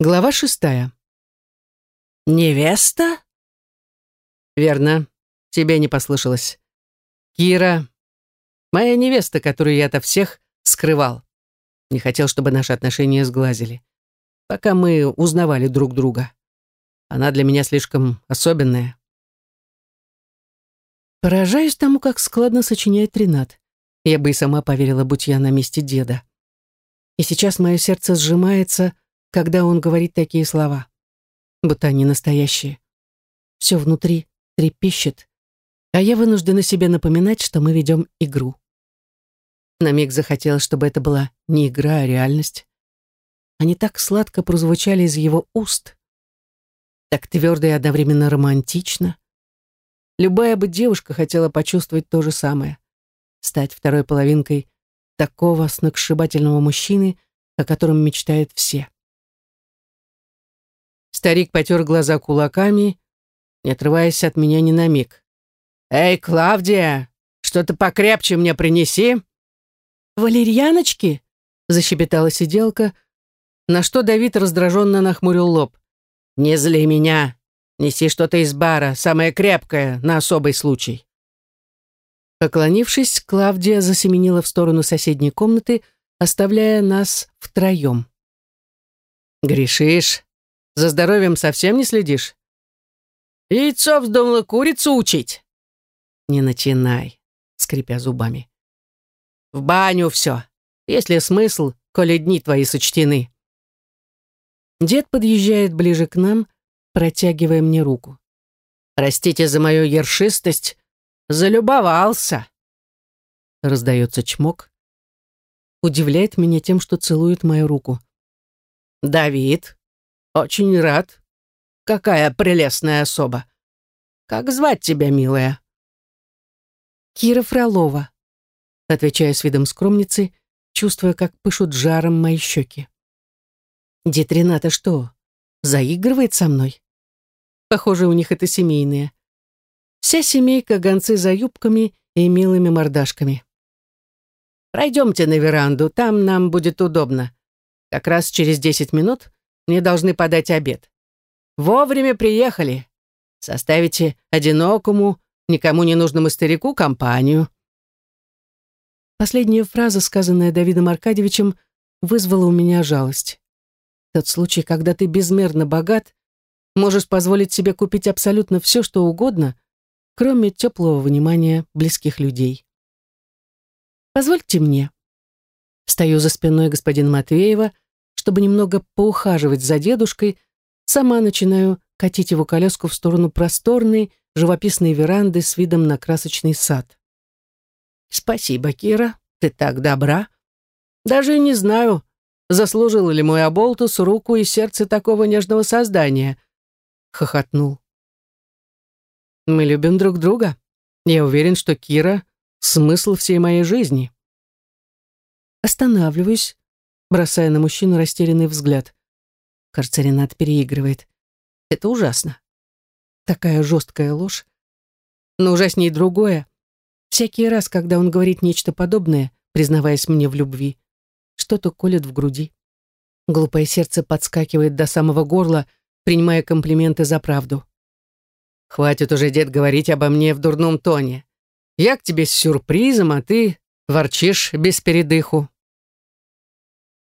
Глава шестая. «Невеста?» «Верно. Тебе не послышалось. Кира, моя невеста, которую я ото всех скрывал. Не хотел, чтобы наши отношения сглазили. Пока мы узнавали друг друга. Она для меня слишком особенная». Поражаюсь тому, как складно сочиняет Ренат. Я бы и сама поверила, будь я на месте деда. И сейчас мое сердце сжимается, когда он говорит такие слова. Будто они настоящие. Все внутри трепещет, а я вынуждена себе напоминать, что мы ведем игру. На миг захотелось, чтобы это была не игра, а реальность. Они так сладко прозвучали из его уст. Так твердо и одновременно романтично. Любая бы девушка хотела почувствовать то же самое. Стать второй половинкой такого сногсшибательного мужчины, о котором мечтают все. Старик потер глаза кулаками, не отрываясь от меня ни на миг. «Эй, Клавдия, что-то покрепче мне принеси!» «Валерьяночки?» — защебетала сиделка, на что Давид раздраженно нахмурил лоб. «Не зли меня! Неси что-то из бара, самое крепкое, на особый случай!» Поклонившись, Клавдия засеменила в сторону соседней комнаты, оставляя нас втроем. «Грешишь? За здоровьем совсем не следишь?» «Яйцо вздумала курицу учить?» «Не начинай», — скрипя зубами. «В баню все. Есть ли смысл, коли дни твои сочтены?» Дед подъезжает ближе к нам, протягивая мне руку. «Простите за мою ершистость, Залюбовался. Раздается чмок. Удивляет меня тем, что целует мою руку. Давид, очень рад. Какая прелестная особа. Как звать тебя, милая? Кира Фролова. Отвечаю с видом скромницы, чувствуя, как пышут жаром мои щеки. Дед Рената что, заигрывает со мной? Похоже, у них это семейное. Вся семейка гонцы за юбками и милыми мордашками. «Пройдемте на веранду, там нам будет удобно. Как раз через десять минут мне должны подать обед. Вовремя приехали. Составите одинокому, никому не нужному старику компанию». Последняя фраза, сказанная Давидом Аркадьевичем, вызвала у меня жалость. Тот случай, когда ты безмерно богат, можешь позволить себе купить абсолютно все, что угодно — кроме теплого внимания близких людей. «Позвольте мне». Стою за спиной господина Матвеева, чтобы немного поухаживать за дедушкой, сама начинаю катить его коляску в сторону просторной, живописной веранды с видом на красочный сад. «Спасибо, Кира, ты так добра. Даже не знаю, заслужил ли мой оболтус руку и сердце такого нежного создания», — хохотнул. Мы любим друг друга. Я уверен, что Кира — смысл всей моей жизни. Останавливаюсь, бросая на мужчину растерянный взгляд. Кажется, Ренат переигрывает. Это ужасно. Такая жесткая ложь. Но ужаснее другое. Всякий раз, когда он говорит нечто подобное, признаваясь мне в любви, что-то колет в груди. Глупое сердце подскакивает до самого горла, принимая комплименты за правду. Хватит уже, дед, говорить обо мне в дурном тоне. Я к тебе с сюрпризом, а ты ворчишь без передыху.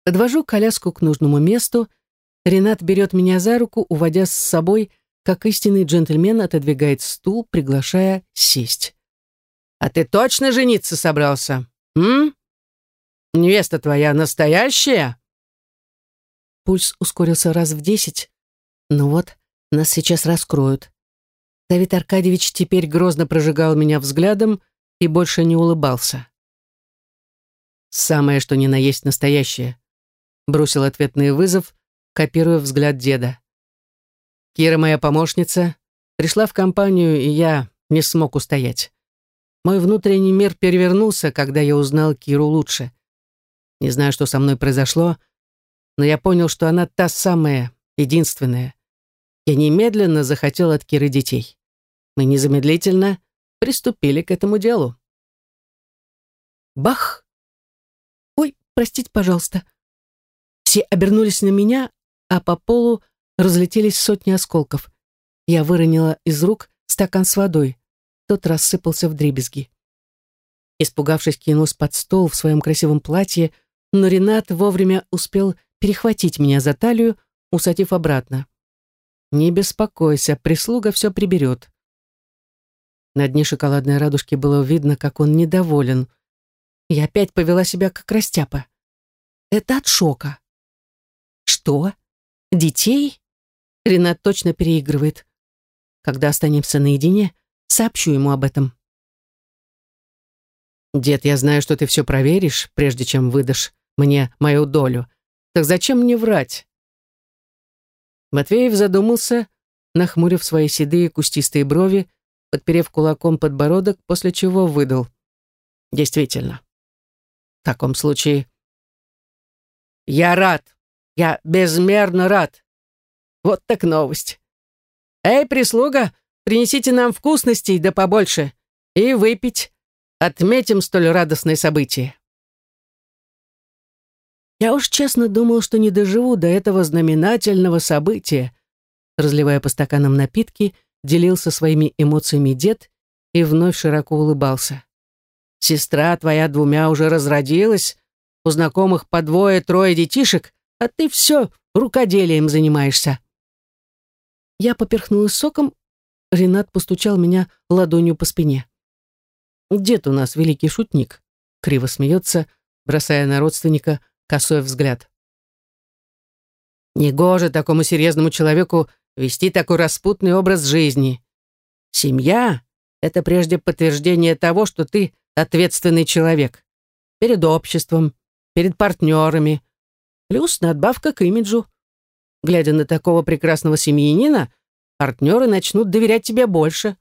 Подвожу коляску к нужному месту. Ренат берет меня за руку, уводя с собой, как истинный джентльмен отодвигает стул, приглашая сесть. «А ты точно жениться собрался? М? Невеста твоя настоящая?» Пульс ускорился раз в десять. Ну вот, нас сейчас раскроют. Давид Аркадьевич теперь грозно прожигал меня взглядом и больше не улыбался. «Самое, что ни на есть настоящее», — бросил ответный вызов, копируя взгляд деда. «Кира, моя помощница, пришла в компанию, и я не смог устоять. Мой внутренний мир перевернулся, когда я узнал Киру лучше. Не знаю, что со мной произошло, но я понял, что она та самая, единственная. Я немедленно захотел от Киры детей. Мы незамедлительно приступили к этому делу. Бах! Ой, простите, пожалуйста. Все обернулись на меня, а по полу разлетелись сотни осколков. Я выронила из рук стакан с водой. Тот рассыпался в дребезги. Испугавшись, кинулась под стол в своем красивом платье, но Ренат вовремя успел перехватить меня за талию, усадив обратно. «Не беспокойся, прислуга все приберет». На дне шоколадной радужки было видно, как он недоволен. Я опять повела себя как растяпа. Это от шока. Что? Детей? Ренат точно переигрывает. Когда останемся наедине, сообщу ему об этом. «Дед, я знаю, что ты все проверишь, прежде чем выдашь мне мою долю. Так зачем мне врать?» Матвеев задумался, нахмурив свои седые кустистые брови, подперев кулаком подбородок, после чего выдал. «Действительно. В таком случае...» «Я рад. Я безмерно рад. Вот так новость. Эй, прислуга, принесите нам вкусностей да побольше. И выпить. Отметим столь радостное событие. Я уж честно думал, что не доживу до этого знаменательного события. Разливая по стаканам напитки, делился своими эмоциями дед и вновь широко улыбался. «Сестра твоя двумя уже разродилась, у знакомых по двое-трое детишек, а ты все рукоделием занимаешься». Я поперхнулась соком, Ренат постучал меня ладонью по спине. Дед у нас великий шутник. Криво смеется, бросая на родственника косой взгляд. Негоже такому серьезному человеку вести такой распутный образ жизни. Семья — это прежде подтверждение того, что ты ответственный человек. Перед обществом, перед партнерами. Плюс надбавка к имиджу. Глядя на такого прекрасного семьянина, партнеры начнут доверять тебе больше.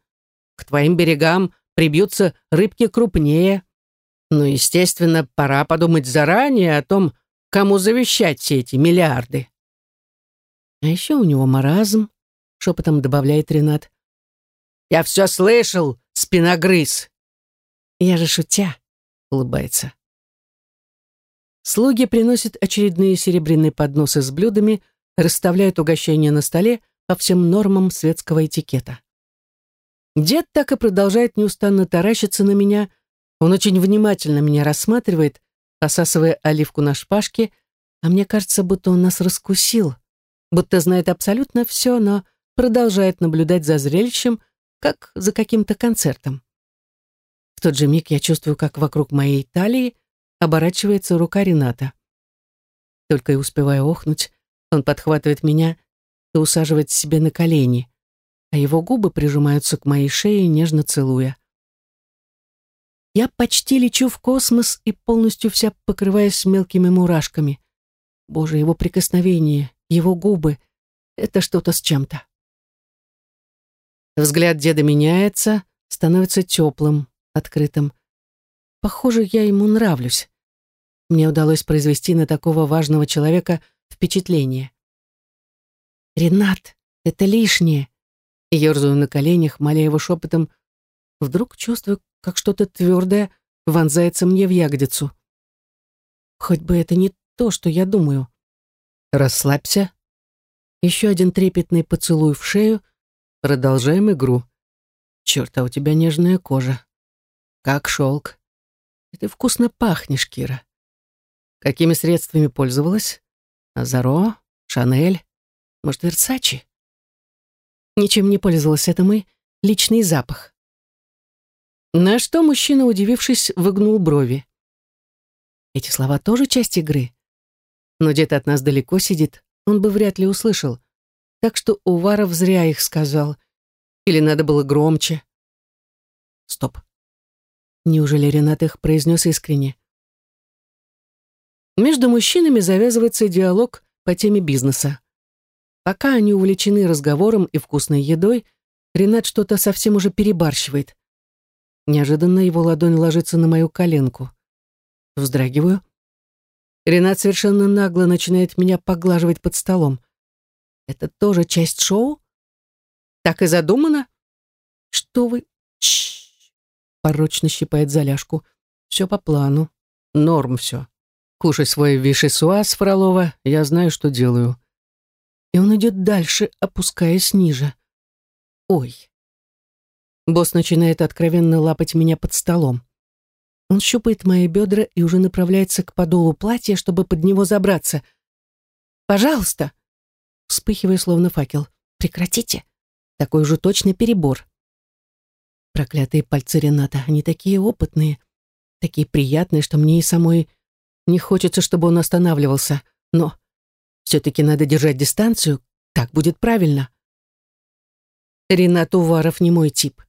К твоим берегам прибьются рыбки крупнее. Ну, естественно, пора подумать заранее о том, кому завещать все эти миллиарды. А еще у него маразм, шепотом добавляет Ренат. Я все слышал, спиногрыз. Я же шутя, улыбается. Слуги приносят очередные серебряные подносы с блюдами, расставляют угощения на столе по всем нормам светского этикета. Дед так и продолжает неустанно таращиться на меня. Он очень внимательно меня рассматривает, посасывая оливку на шпажке, а мне кажется, будто он нас раскусил, будто знает абсолютно все, но продолжает наблюдать за зрелищем, как за каким-то концертом. В тот же миг я чувствую, как вокруг моей талии оборачивается рука Рената. Только и успеваю охнуть, он подхватывает меня и усаживает себе на колени а его губы прижимаются к моей шее, нежно целуя. Я почти лечу в космос и полностью вся покрываюсь мелкими мурашками. Боже, его прикосновение, его губы — это что-то с чем-то. Взгляд деда меняется, становится теплым, открытым. Похоже, я ему нравлюсь. Мне удалось произвести на такого важного человека впечатление. «Ренат, это лишнее», и ерзаю на коленях, моля его шепотом, вдруг чувствую, как что-то твердое вонзается мне в ягодицу. Хоть бы это не то, что я думаю. Расслабься. Еще один трепетный поцелуй в шею. Продолжаем игру. Черт, а у тебя нежная кожа. Как шелк. И ты вкусно пахнешь, Кира. Какими средствами пользовалась? Азаро? Шанель? Может, Версачи? Ничем не пользовалась, это мой личный запах. На что мужчина, удивившись, выгнул брови. Эти слова тоже часть игры. Но где-то от нас далеко сидит, он бы вряд ли услышал. Так что Уваров зря их сказал. Или надо было громче. Стоп. Неужели Ренат их произнес искренне? Между мужчинами завязывается диалог по теме бизнеса. Пока они увлечены разговором и вкусной едой, Ренат что-то совсем уже перебарщивает. Неожиданно его ладонь ложится на мою коленку. Вздрагиваю. Ренат совершенно нагло начинает меня поглаживать под столом. Это тоже часть шоу? Так и задумано? Что вы... Порочно щипает заляжку. Все по плану. Норм все. Кушай свой вишесуаз, Фролова, я знаю, что делаю. и он идет дальше, опускаясь ниже. Ой. Босс начинает откровенно лапать меня под столом. Он щупает мои бедра и уже направляется к подолу платья, чтобы под него забраться. «Пожалуйста!» Вспыхивая, словно факел. «Прекратите! Такой уже точно перебор!» Проклятые пальцы Рената, они такие опытные, такие приятные, что мне и самой не хочется, чтобы он останавливался. Но все-таки надо держать дистанцию, так будет правильно. Ренат Уваров не мой тип.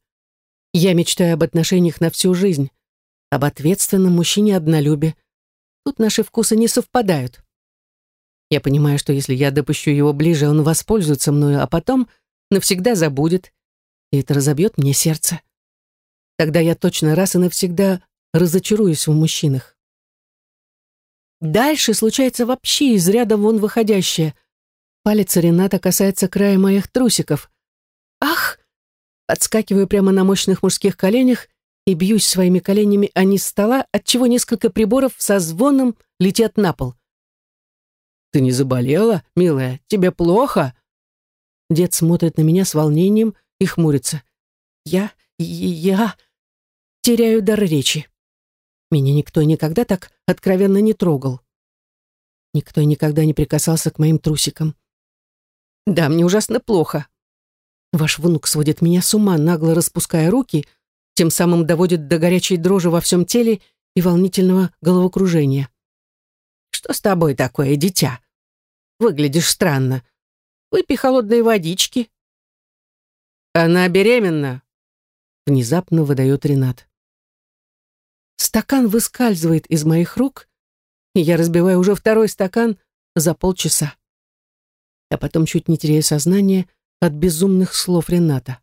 Я мечтаю об отношениях на всю жизнь, об ответственном мужчине-однолюбе. Тут наши вкусы не совпадают. Я понимаю, что если я допущу его ближе, он воспользуется мною, а потом навсегда забудет, и это разобьет мне сердце. Тогда я точно раз и навсегда разочаруюсь в мужчинах. Дальше случается вообще из ряда вон выходящее. Палец Рената касается края моих трусиков. Ах! Отскакиваю прямо на мощных мужских коленях и бьюсь своими коленями о низ стола, отчего несколько приборов со звоном летят на пол. «Ты не заболела, милая? Тебе плохо?» Дед смотрит на меня с волнением и хмурится. «Я... я...» теряю дар речи. Меня никто никогда так откровенно не трогал. Никто никогда не прикасался к моим трусикам. Да, мне ужасно плохо. Ваш внук сводит меня с ума, нагло распуская руки, тем самым доводит до горячей дрожи во всем теле и волнительного головокружения. Что с тобой такое, дитя? Выглядишь странно. Выпей холодной водички. Она беременна, внезапно выдает Ренат. Стакан выскальзывает из моих рук, и я разбиваю уже второй стакан за полчаса. А потом чуть не теряю сознание от безумных слов Рената.